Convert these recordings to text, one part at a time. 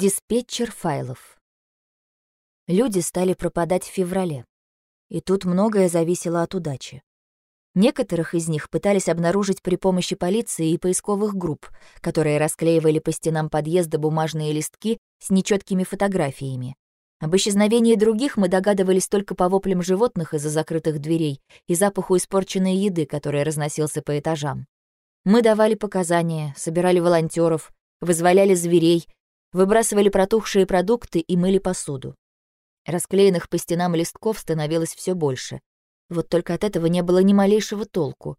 Диспетчер файлов. Люди стали пропадать в феврале. И тут многое зависело от удачи. Некоторых из них пытались обнаружить при помощи полиции и поисковых групп, которые расклеивали по стенам подъезда бумажные листки с нечеткими фотографиями. Об исчезновении других мы догадывались только по воплям животных из-за закрытых дверей и запаху испорченной еды, который разносился по этажам. Мы давали показания, собирали волонтеров, вызволяли зверей — выбрасывали протухшие продукты и мыли посуду. Расклеенных по стенам листков становилось все больше. Вот только от этого не было ни малейшего толку.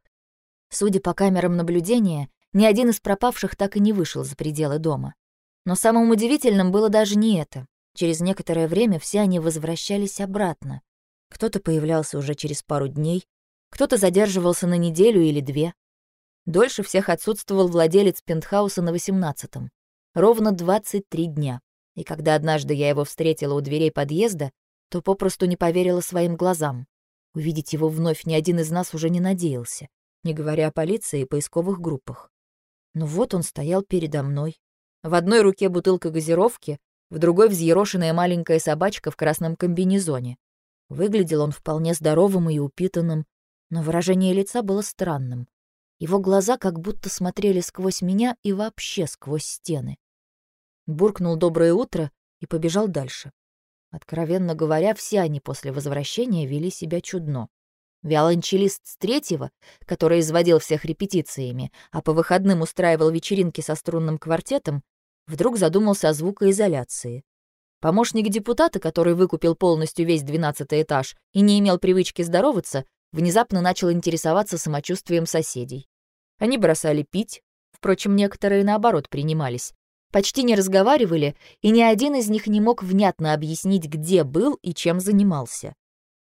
Судя по камерам наблюдения, ни один из пропавших так и не вышел за пределы дома. Но самым удивительным было даже не это. Через некоторое время все они возвращались обратно. Кто-то появлялся уже через пару дней, кто-то задерживался на неделю или две. Дольше всех отсутствовал владелец пентхауса на восемнадцатом. Ровно 23 дня. И когда однажды я его встретила у дверей подъезда, то попросту не поверила своим глазам. Увидеть его вновь ни один из нас уже не надеялся, не говоря о полиции и поисковых группах. Но вот он стоял передо мной. В одной руке бутылка газировки, в другой взъерошенная маленькая собачка в красном комбинезоне. Выглядел он вполне здоровым и упитанным, но выражение лица было странным. Его глаза как будто смотрели сквозь меня и вообще сквозь стены. Буркнул «доброе утро» и побежал дальше. Откровенно говоря, все они после возвращения вели себя чудно. Виолончелист с третьего, который изводил всех репетициями, а по выходным устраивал вечеринки со струнным квартетом, вдруг задумался о звукоизоляции. Помощник депутата, который выкупил полностью весь двенадцатый этаж и не имел привычки здороваться, внезапно начал интересоваться самочувствием соседей. Они бросали пить, впрочем, некоторые, наоборот, принимались. Почти не разговаривали, и ни один из них не мог внятно объяснить, где был и чем занимался.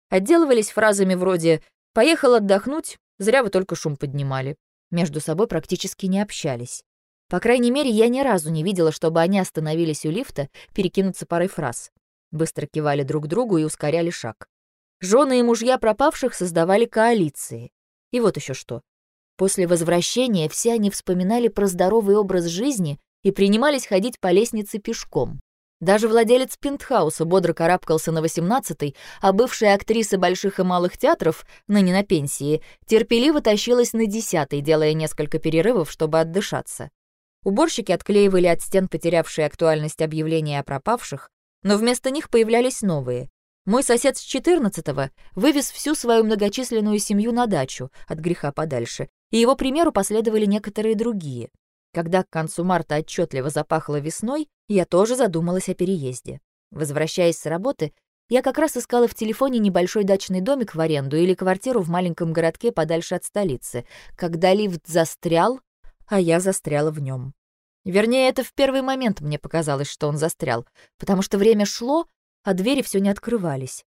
Отделывались фразами вроде «поехал отдохнуть, зря вы только шум поднимали». Между собой практически не общались. По крайней мере, я ни разу не видела, чтобы они остановились у лифта перекинуться парой фраз. Быстро кивали друг другу и ускоряли шаг. Жены и мужья пропавших создавали коалиции. И вот еще что. После возвращения все они вспоминали про здоровый образ жизни и принимались ходить по лестнице пешком. Даже владелец пентхауса бодро карабкался на восемнадцатый, а бывшая актриса больших и малых театров, ныне на пенсии, терпеливо тащилась на десятый, делая несколько перерывов, чтобы отдышаться. Уборщики отклеивали от стен потерявшие актуальность объявления о пропавших, но вместо них появлялись новые. Мой сосед с 14-го вывез всю свою многочисленную семью на дачу, от греха подальше, и его примеру последовали некоторые другие. Когда к концу марта отчетливо запахло весной, я тоже задумалась о переезде. Возвращаясь с работы, я как раз искала в телефоне небольшой дачный домик в аренду или квартиру в маленьком городке подальше от столицы, когда лифт застрял, а я застряла в нем. Вернее, это в первый момент мне показалось, что он застрял, потому что время шло, а двери все не открывались.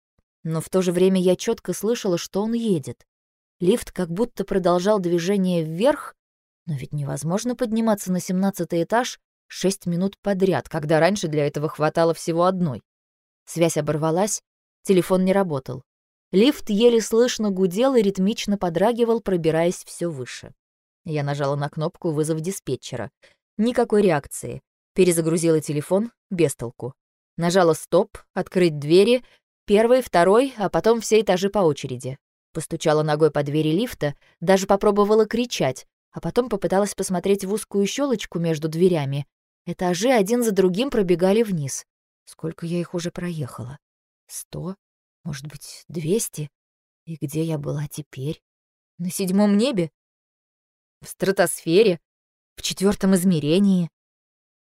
Но в то же время я четко слышала, что он едет. Лифт как будто продолжал движение вверх, но ведь невозможно подниматься на семнадцатый этаж шесть минут подряд, когда раньше для этого хватало всего одной. Связь оборвалась, телефон не работал. Лифт еле слышно гудел и ритмично подрагивал, пробираясь все выше. Я нажала на кнопку «Вызов диспетчера». Никакой реакции. Перезагрузила телефон, без толку. Нажала «Стоп», «Открыть двери», первый, второй, а потом все этажи по очереди. Постучала ногой по двери лифта, даже попробовала кричать, а потом попыталась посмотреть в узкую щелочку между дверями. Этажи один за другим пробегали вниз. Сколько я их уже проехала? Сто? Может быть, двести? И где я была теперь? На седьмом небе? В стратосфере? В четвертом измерении?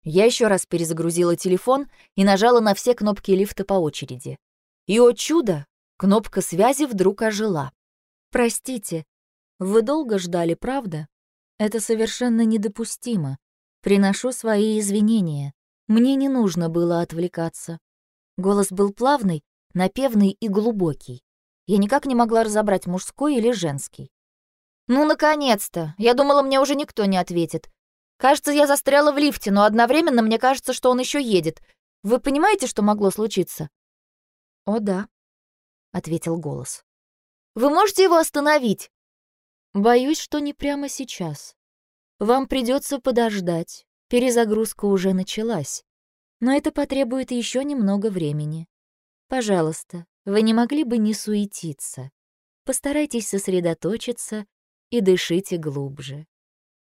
Я еще раз перезагрузила телефон и нажала на все кнопки лифта по очереди. И, о чудо, кнопка связи вдруг ожила. «Простите, вы долго ждали, правда? Это совершенно недопустимо. Приношу свои извинения. Мне не нужно было отвлекаться». Голос был плавный, напевный и глубокий. Я никак не могла разобрать, мужской или женский. «Ну, наконец-то! Я думала, мне уже никто не ответит. Кажется, я застряла в лифте, но одновременно мне кажется, что он еще едет. Вы понимаете, что могло случиться?» «О, да», — ответил голос. «Вы можете его остановить?» «Боюсь, что не прямо сейчас. Вам придется подождать. Перезагрузка уже началась. Но это потребует еще немного времени. Пожалуйста, вы не могли бы не суетиться. Постарайтесь сосредоточиться и дышите глубже.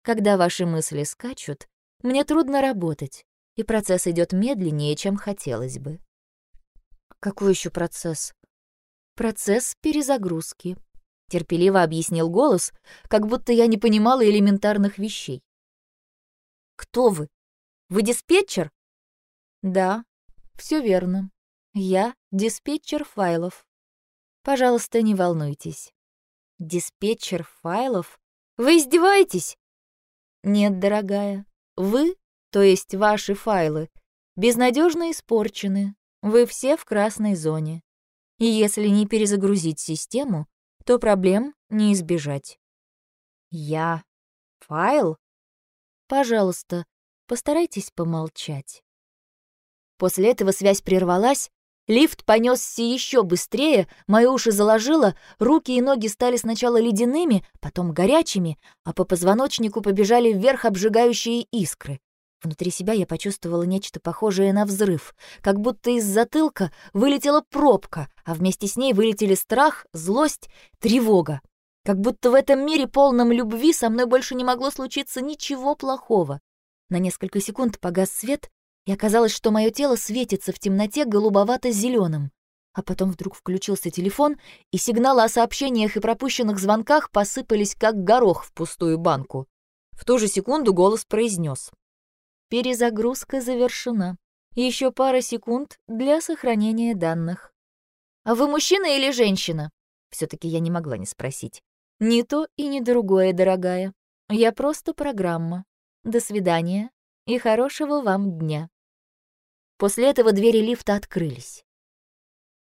Когда ваши мысли скачут, мне трудно работать, и процесс идет медленнее, чем хотелось бы. Какой еще процесс? Процесс перезагрузки, терпеливо объяснил голос, как будто я не понимала элементарных вещей. Кто вы? Вы диспетчер? Да, все верно. Я диспетчер файлов. Пожалуйста, не волнуйтесь. Диспетчер файлов? Вы издеваетесь? Нет, дорогая. Вы, то есть ваши файлы, безнадежно испорчены. Вы все в красной зоне. И если не перезагрузить систему, то проблем не избежать. Я файл? Пожалуйста, постарайтесь помолчать. После этого связь прервалась, лифт понесся еще быстрее, мои уши заложило, руки и ноги стали сначала ледяными, потом горячими, а по позвоночнику побежали вверх обжигающие искры. Внутри себя я почувствовала нечто похожее на взрыв, как будто из затылка вылетела пробка, а вместе с ней вылетели страх, злость, тревога. Как будто в этом мире полном любви со мной больше не могло случиться ничего плохого. На несколько секунд погас свет, и оказалось, что мое тело светится в темноте голубовато зеленым А потом вдруг включился телефон, и сигналы о сообщениях и пропущенных звонках посыпались, как горох в пустую банку. В ту же секунду голос произнес: Перезагрузка завершена. Еще пара секунд для сохранения данных. «А вы мужчина или женщина?» все таки я не могла не спросить. «Ни то и ни другое, дорогая. Я просто программа. До свидания и хорошего вам дня». После этого двери лифта открылись.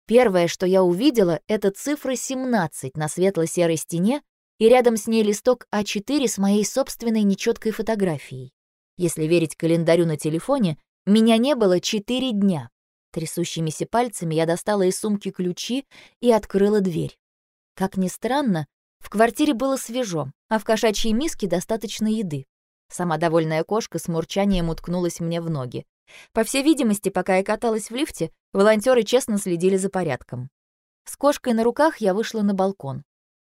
Первое, что я увидела, это цифра 17 на светло-серой стене и рядом с ней листок А4 с моей собственной нечеткой фотографией. Если верить календарю на телефоне, меня не было четыре дня. Трясущимися пальцами я достала из сумки ключи и открыла дверь. Как ни странно, в квартире было свежо, а в кошачьей миске достаточно еды. Сама довольная кошка с мурчанием уткнулась мне в ноги. По всей видимости, пока я каталась в лифте, волонтеры честно следили за порядком. С кошкой на руках я вышла на балкон.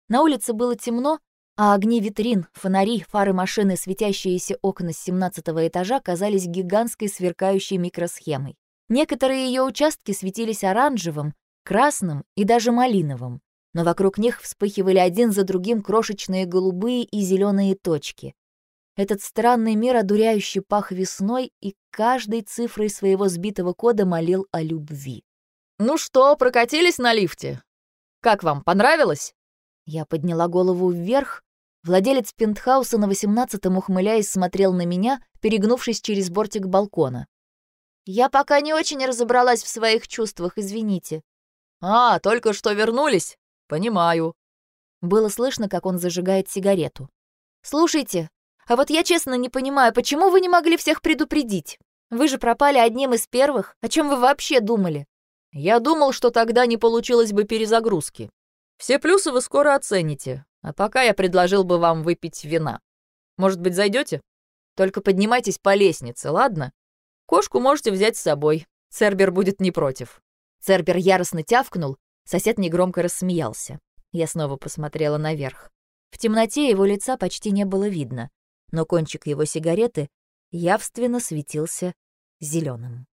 На улице было темно, а огни витрин, фонари, фары машины, светящиеся окна с 17 этажа казались гигантской сверкающей микросхемой. Некоторые ее участки светились оранжевым, красным и даже малиновым, но вокруг них вспыхивали один за другим крошечные голубые и зеленые точки. Этот странный мир одуряющий пах весной и каждой цифрой своего сбитого кода молил о любви. «Ну что, прокатились на лифте? Как вам, понравилось?» Я подняла голову вверх. Владелец пентхауса на восемнадцатом, ухмыляясь, смотрел на меня, перегнувшись через бортик балкона. «Я пока не очень разобралась в своих чувствах, извините». «А, только что вернулись? Понимаю». Было слышно, как он зажигает сигарету. «Слушайте, а вот я честно не понимаю, почему вы не могли всех предупредить? Вы же пропали одним из первых. О чем вы вообще думали?» «Я думал, что тогда не получилось бы перезагрузки. Все плюсы вы скоро оцените, а пока я предложил бы вам выпить вина. Может быть, зайдете? Только поднимайтесь по лестнице, ладно? Кошку можете взять с собой. Цербер будет не против». Цербер яростно тявкнул, сосед негромко рассмеялся. Я снова посмотрела наверх. В темноте его лица почти не было видно, но кончик его сигареты явственно светился зеленым.